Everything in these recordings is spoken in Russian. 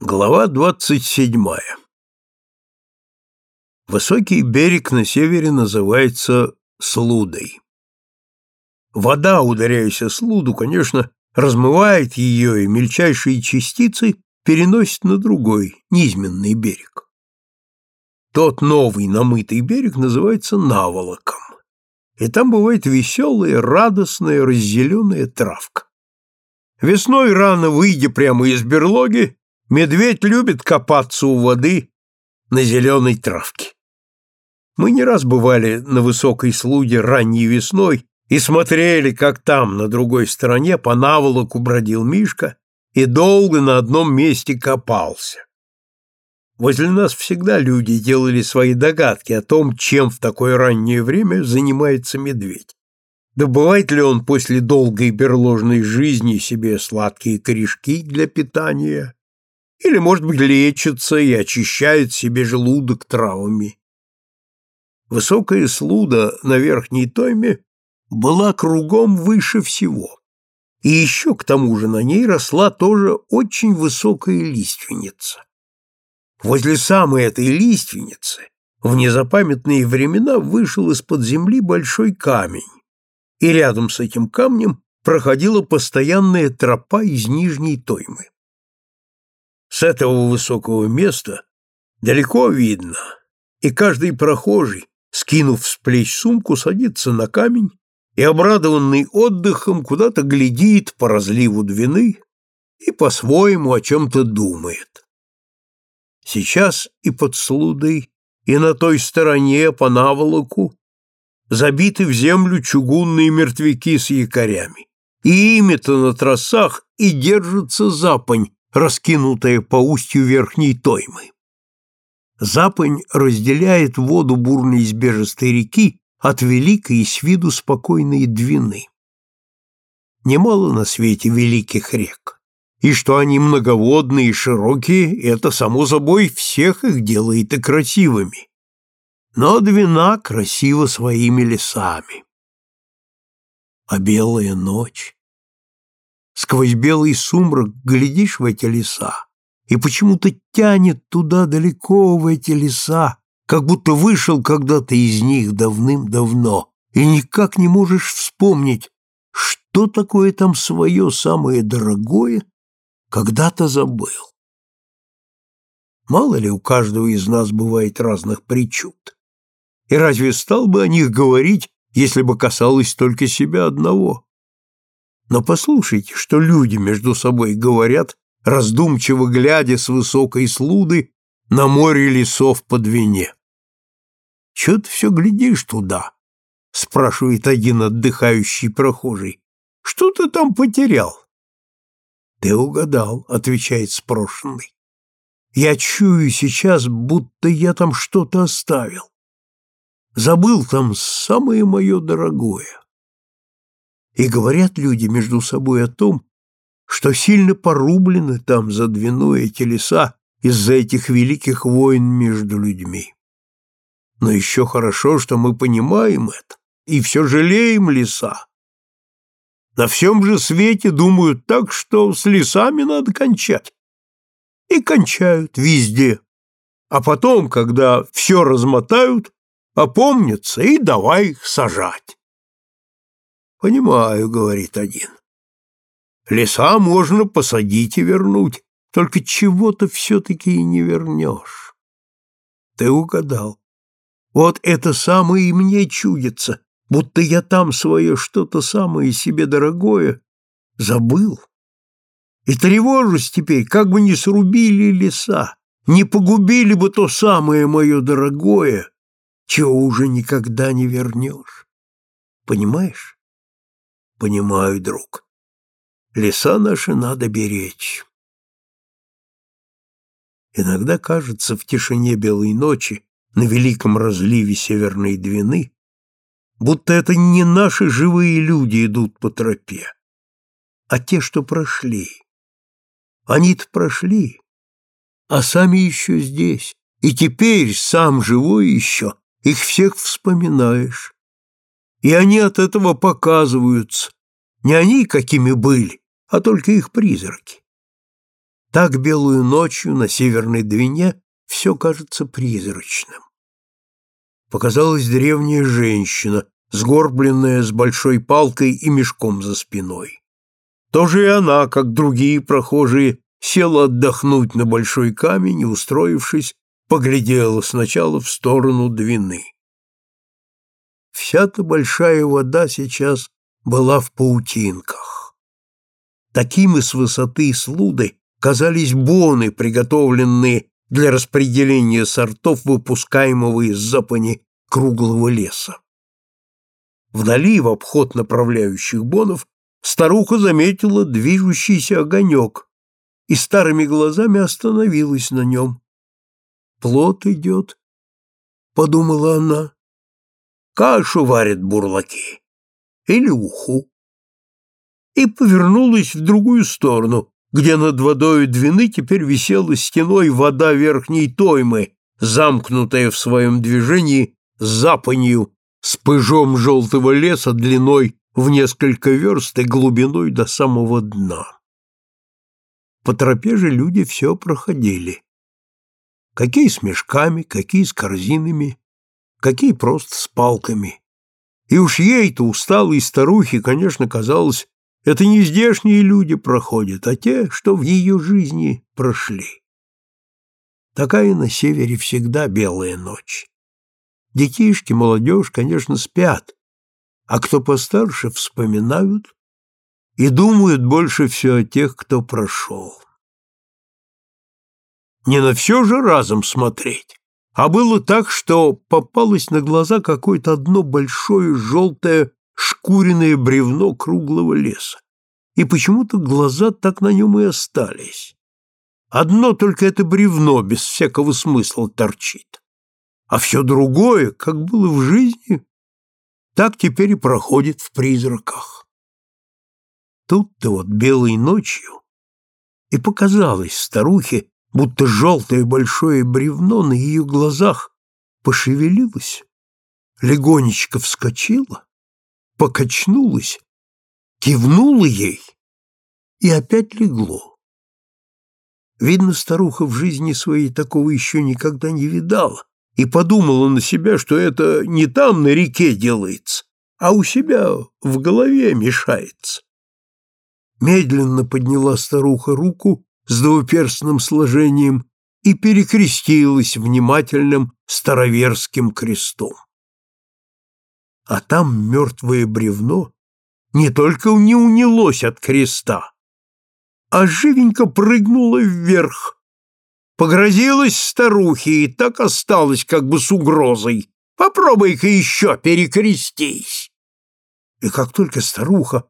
Глава двадцать седьмая Высокий берег на севере называется Слудой. Вода, ударяясь о Слуду, конечно, размывает ее, и мельчайшие частицы переносит на другой, низменный берег. Тот новый намытый берег называется Наволоком, и там бывает веселая, радостная, раззеленая травка. Весной рано, выйдя прямо из берлоги, Медведь любит копаться у воды на зеленой травке. Мы не раз бывали на высокой слуге ранней весной и смотрели, как там, на другой стороне, по наволоку бродил Мишка и долго на одном месте копался. Возле нас всегда люди делали свои догадки о том, чем в такое раннее время занимается медведь. Добывает ли он после долгой берложной жизни себе сладкие корешки для питания или, может быть, лечится и очищает себе желудок травами. Высокая слуда на верхней тойме была кругом выше всего, и еще к тому же на ней росла тоже очень высокая лиственница. Возле самой этой лиственницы в незапамятные времена вышел из-под земли большой камень, и рядом с этим камнем проходила постоянная тропа из нижней тоймы. С этого высокого места далеко видно, и каждый прохожий, скинув с плеч сумку, садится на камень и, обрадованный отдыхом, куда-то глядит по разливу Двины и по-своему о чем-то думает. Сейчас и под Слудой, и на той стороне по наволоку забиты в землю чугунные мертвяки с якорями, и ими-то на тросах и держится запань, раскинутая по устью верхней Тоймы. Запань разделяет воду бурной избежистой реки от великой и с виду спокойной Двины. Немало на свете великих рек, и что они многоводные и широкие, это, само собой, всех их делает и красивыми. Но Двина красива своими лесами. А белая ночь Сквозь белый сумрак глядишь в эти леса, и почему-то тянет туда далеко в эти леса, как будто вышел когда-то из них давным-давно, и никак не можешь вспомнить, что такое там свое самое дорогое, когда-то забыл. Мало ли у каждого из нас бывает разных причуд. И разве стал бы о них говорить, если бы касалось только себя одного? Но послушайте, что люди между собой говорят, раздумчиво глядя с высокой слуды на море лесов по Двине. «Чё ты все глядишь туда?» — спрашивает один отдыхающий прохожий. «Что ты там потерял?» «Ты угадал», — отвечает спрошенный. «Я чую сейчас, будто я там что-то оставил. Забыл там самое мое дорогое. И говорят люди между собой о том, что сильно порублены там за Двину эти леса из-за этих великих войн между людьми. Но еще хорошо, что мы понимаем это и все жалеем леса. На всем же свете думают так, что с лесами надо кончать. И кончают везде. А потом, когда все размотают, опомнятся и давай их сажать. Понимаю, говорит один. Леса можно посадить и вернуть, только чего-то все-таки и не вернешь. Ты угадал. Вот это самое и мне чудится, будто я там свое что-то самое себе дорогое забыл. И тревожусь теперь, как бы не срубили леса, не погубили бы то самое мое дорогое, чего уже никогда не вернешь. Понимаешь? Понимаю, друг. Леса наши надо беречь. Иногда кажется в тишине белой ночи на великом разливе Северной Двины, будто это не наши живые люди идут по тропе, а те, что прошли. Они-то прошли, а сами еще здесь, и теперь сам живой еще, их всех вспоминаешь и они от этого показываются. Не они, какими были, а только их призраки. Так белую ночью на Северной Двине все кажется призрачным. Показалась древняя женщина, сгорбленная с большой палкой и мешком за спиной. Тоже и она, как другие прохожие, села отдохнуть на большой камень и, устроившись, поглядела сначала в сторону Двины. Вся-то большая вода сейчас была в паутинках. Такими с высоты слуды казались боны, приготовленные для распределения сортов, выпускаемого из запани круглого леса. Вдали, в обход направляющих бонов, старуха заметила движущийся огонек и старыми глазами остановилась на нем. «Плод идет», — подумала она. «Кашу варят бурлаки или уху». И повернулась в другую сторону, где над водой Двины теперь висела стеной вода верхней Тоймы, замкнутая в своем движении запанью с пыжом желтого леса длиной в несколько верст и глубиной до самого дна. По тропе же люди все проходили. Какие с мешками, какие с корзинами, какие просто с палками. И уж ей-то, усталой старухе, конечно, казалось, это не здешние люди проходят, а те, что в ее жизни прошли. Такая на севере всегда белая ночь. Детишки, молодежь, конечно, спят, а кто постарше, вспоминают и думают больше все о тех, кто прошел. Не на все же разом смотреть, а было так, что попалось на глаза какое-то одно большое желтое шкуренное бревно круглого леса, и почему-то глаза так на нем и остались. Одно только это бревно без всякого смысла торчит, а все другое, как было в жизни, так теперь и проходит в призраках. Тут-то вот белой ночью и показалось старухе, будто желтое большое бревно на ее глазах пошевелилось, легонечко вскочило, покачнулась, кивнула ей и опять легло. Видно, старуха в жизни своей такого еще никогда не видала и подумала на себя, что это не там на реке делается, а у себя в голове мешается. Медленно подняла старуха руку с двуперстным сложением и перекрестилась внимательным староверским крестом а там мертвое бревно не только не унялось от креста, а живенько прыгнуло вверх. Погрозилась старухе и так осталась как бы с угрозой. Попробуй-ка еще перекрестись. И как только старуха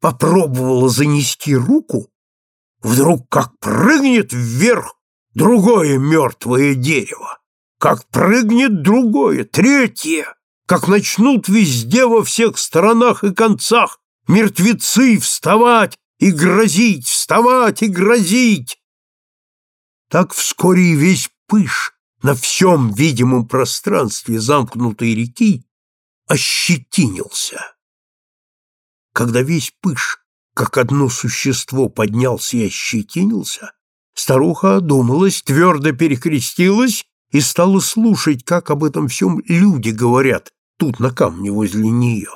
попробовала занести руку, вдруг как прыгнет вверх другое мертвое дерево, как прыгнет другое, третье как начнут везде во всех сторонах и концах мертвецы вставать и грозить, вставать и грозить. Так вскоре и весь пыш на всем видимом пространстве замкнутой реки ощетинился. Когда весь пыш, как одно существо, поднялся и ощетинился, старуха одумалась, твердо перекрестилась и стала слушать, как об этом всем люди говорят, тут, на камне возле нее.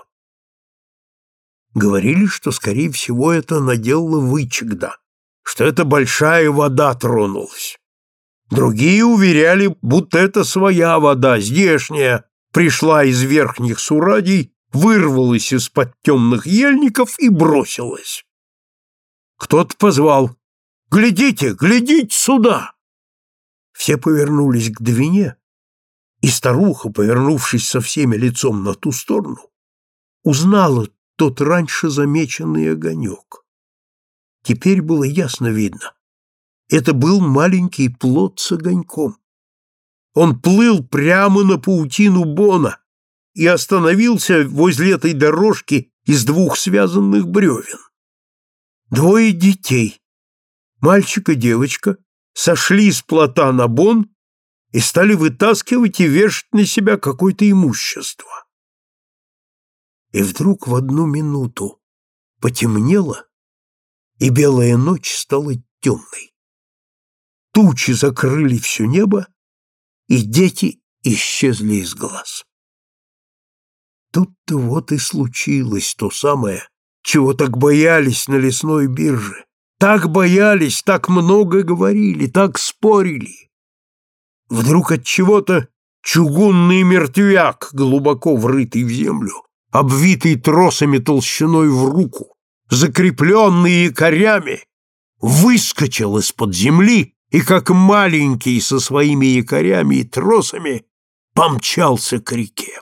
Говорили, что, скорее всего, это наделала вычегда, что это большая вода тронулась. Другие уверяли, будто это своя вода, здешняя, пришла из верхних сурадий, вырвалась из-под темных ельников и бросилась. Кто-то позвал «Глядите, глядите сюда!» Все повернулись к Двине, и старуха, повернувшись со всеми лицом на ту сторону, узнала тот раньше замеченный огонек. Теперь было ясно видно. Это был маленький плод с огоньком. Он плыл прямо на паутину Бона и остановился возле этой дорожки из двух связанных бревен. Двое детей, мальчик и девочка, сошли с плота на Бон и стали вытаскивать и вешать на себя какое-то имущество. И вдруг в одну минуту потемнело, и белая ночь стала темной. тучи закрыли все небо, и дети исчезли из глаз. Тут-то вот и случилось то самое, чего так боялись на лесной бирже. Так боялись, так много говорили, так спорили. Вдруг от чего-то чугунный мертвяк, глубоко врытый в землю, обвитый тросами толщиной в руку, закрепленный якорями, выскочил из-под земли и, как маленький со своими якорями и тросами, помчался к реке.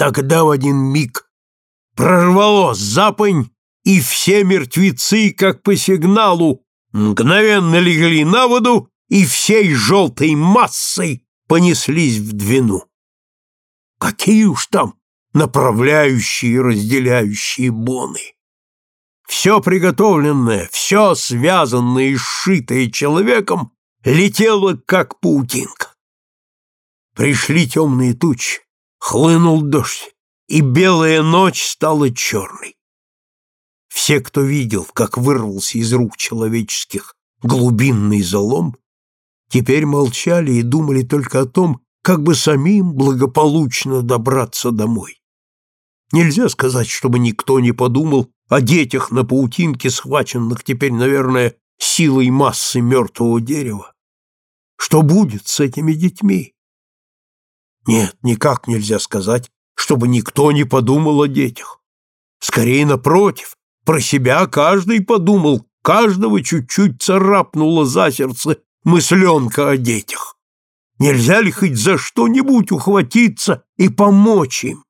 Тогда в один миг прорвало запонь, и все мертвецы, как по сигналу, мгновенно легли на воду и всей желтой массой понеслись в Двину. Какие уж там направляющие и разделяющие боны! Все приготовленное, все связанное и сшитое человеком летело, как паутинка. Пришли темные тучи, хлынул дождь, и белая ночь стала черной. Все, кто видел, как вырвался из рук человеческих глубинный залом, теперь молчали и думали только о том, как бы самим благополучно добраться домой. Нельзя сказать, чтобы никто не подумал о детях на паутинке, схваченных теперь, наверное, силой массы мертвого дерева. Что будет с этими детьми? Нет, никак нельзя сказать, чтобы никто не подумал о детях. Скорее, напротив, про себя каждый подумал, каждого чуть-чуть царапнуло за сердце мысленка о детях. Нельзя ли хоть за что-нибудь ухватиться и помочь им?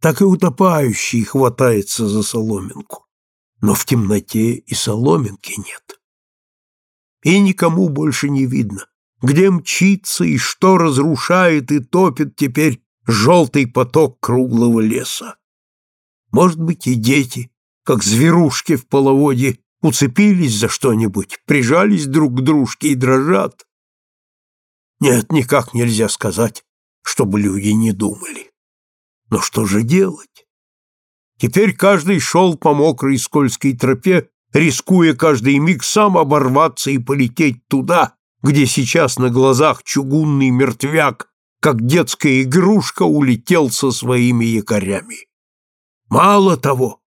Так и утопающий хватается за соломинку, но в темноте и соломинки нет. И никому больше не видно, где мчится и что разрушает и топит теперь желтый поток круглого леса. Может быть, и дети, как зверушки в половодье, уцепились за что-нибудь, прижались друг к дружке и дрожат. Нет, никак нельзя сказать, чтобы люди не думали. Но что же делать? Теперь каждый шел по мокрой скользкой тропе, рискуя каждый миг сам оборваться и полететь туда, где сейчас на глазах чугунный мертвяк, как детская игрушка, улетел со своими якорями. Мало того,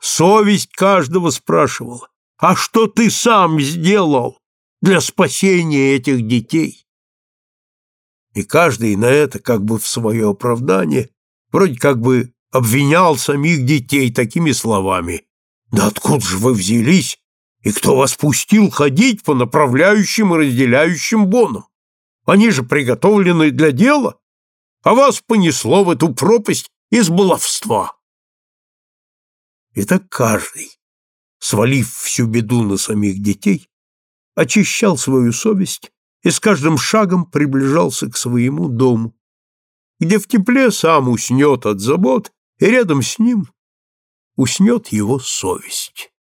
совесть каждого спрашивала, а что ты сам сделал для спасения этих детей? И каждый на это, как бы в свое оправдание, вроде как бы обвинял самих детей такими словами. «Да откуда же вы взялись и кто вас пустил ходить по направляющим и разделяющим бонам? Они же приготовлены для дела, а вас понесло в эту пропасть из баловства. И каждый, свалив всю беду на самих детей, очищал свою совесть и с каждым шагом приближался к своему дому, где в тепле сам уснет от забот, и рядом с ним уснет его совесть.